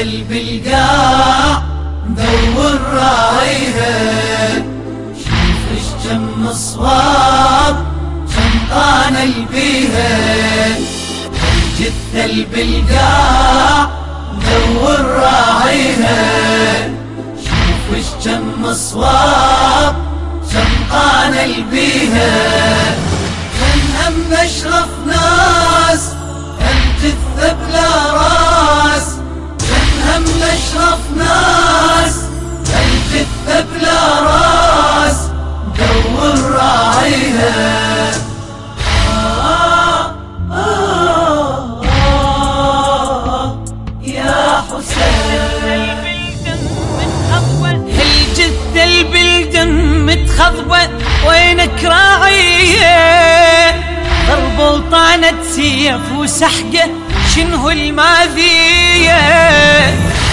الجثة بالقاع دور راعيها شوف إيش كم صواب كم طان البيها الجثة بالقاع دور راعيها شوف إيش كم صواب كم طان البيها من هم أشرف ناس الجثة بلا راس. حسين الجثة بالدم متخضبة وينك راعية ضرب وطعنة سيف وسحقة شنو الماذية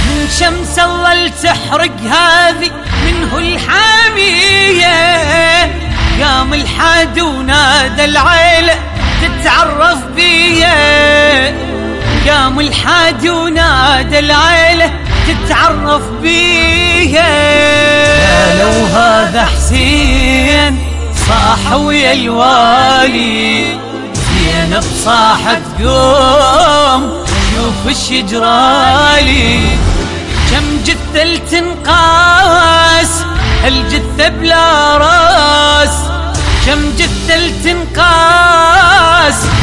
من شمس الله تحرق هذه منه الحامية قام الحاد ونادى العيلة تتعرف بيه قام الحاد ونادى العيلة تتعرف بيه قالوا هذا حسين صاح ويا الوالي. زينب صاحت قوم شوف الشجرالي كم جثة تنقاس الجثة بلا راس. كم جثة تنقاس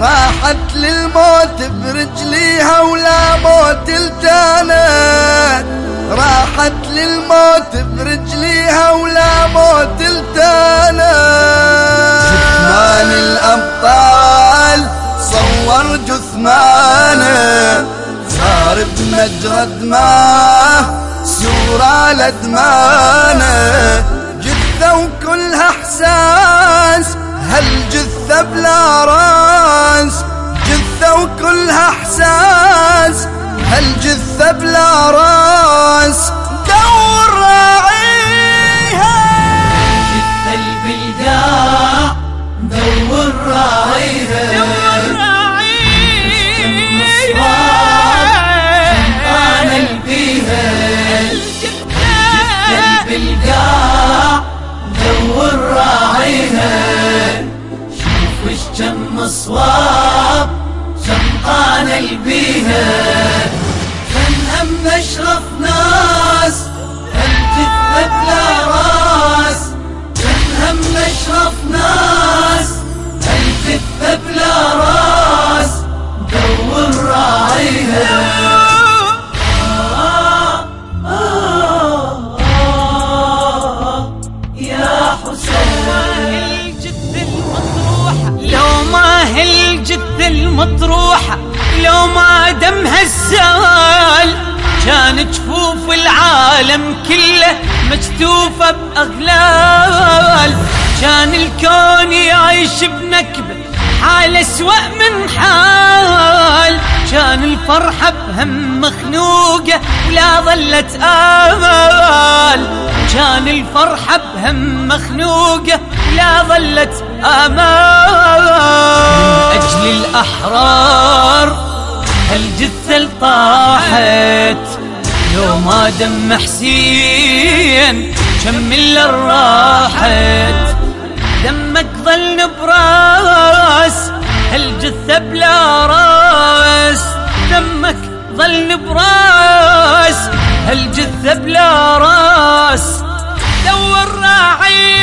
راحت للموت برجليها ولا موت التانت. راحت للموت برجليها ولا موت التانت. جثمان الأبطال صور جثمانه. صار بمجرى دماه سورة لدمانه. جثة وكلها احساس هالجثة بلا راس؟ جثة وكلها إحساس. هالجثة بلا راس؟ دور راعيها طان البيها من هم أشرف ناس؟ الجثة بلا راس؟ من هم أشرف ناس؟ الجثة بلا راس؟ دور راعيها السال كان جفوف العالم كله مكتوفة بأغلال. كان الكون يعيش بنكبة حال أسوأ من حال. كان الفرحة بهم مخنوقة ولا ظلت آمال. كان الفرحة بهم مخنوقة لا ظلت آمال. من أجل الأحرار هالجثة طاحت لو ما دم حسين كمل راحت. دمك ظل براس هالجثة بلا راس. دمك ظل براس هالجثة بلا راس. دور راعي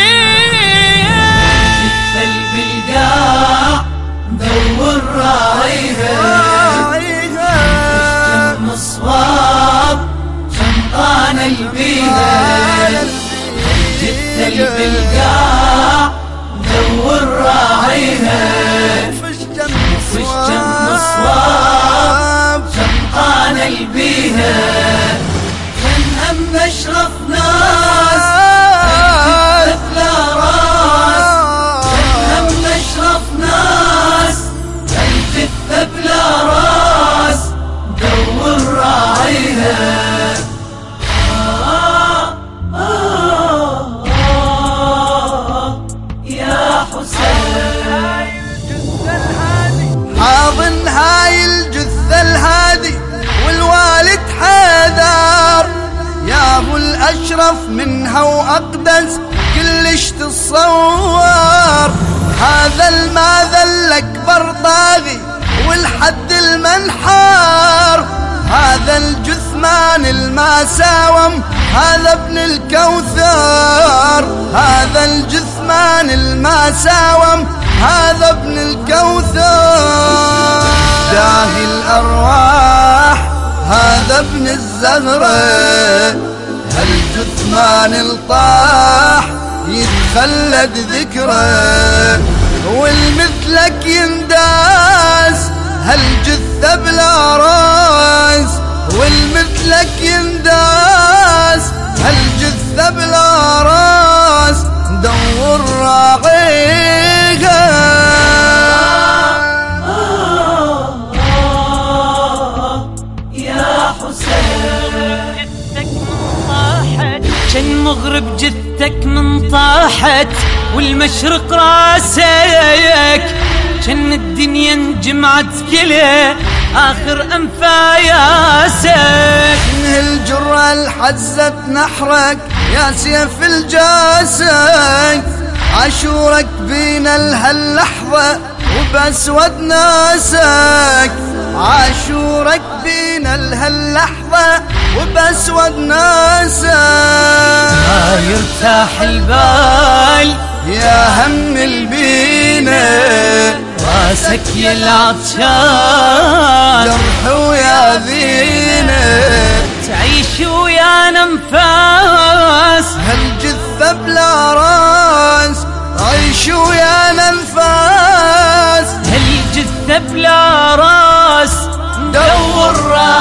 الاشرف منها وأقدس كلش تتصور. هذا الماذا الأكبر طاغي والحد المنحار. هذا الجثمان الماساوم هذا ابن الكوثر. هذا الجثمان الماساوم هذا ابن الكوثر. داهي الأرواح هذا ابن الزهرة هالجثمان الطاح يتخلد ذكره والمثلك ينداس هالجثة بلا راس. والمثلك ينداس هالجثة بلا راس. كان مغرب جثتك من طاحت والمشرق راسك كان الدنيا انجمعت كلها آخر انفاياسك من الجرة الحزت نحرك يا سيف الجاسك عاشورك بينا لهاللحظة وبأسود ناسك. عاشورك بينا لهاللحظة وبأسود ناسك ما يرتاح البال يا هم البينا. راسك يا العطشان جرح ويا ذينا تعيش ويانا انفاس هالجثة بلا راس عيش ويا ننفاس. هالجثة بلا راس. دور راعيها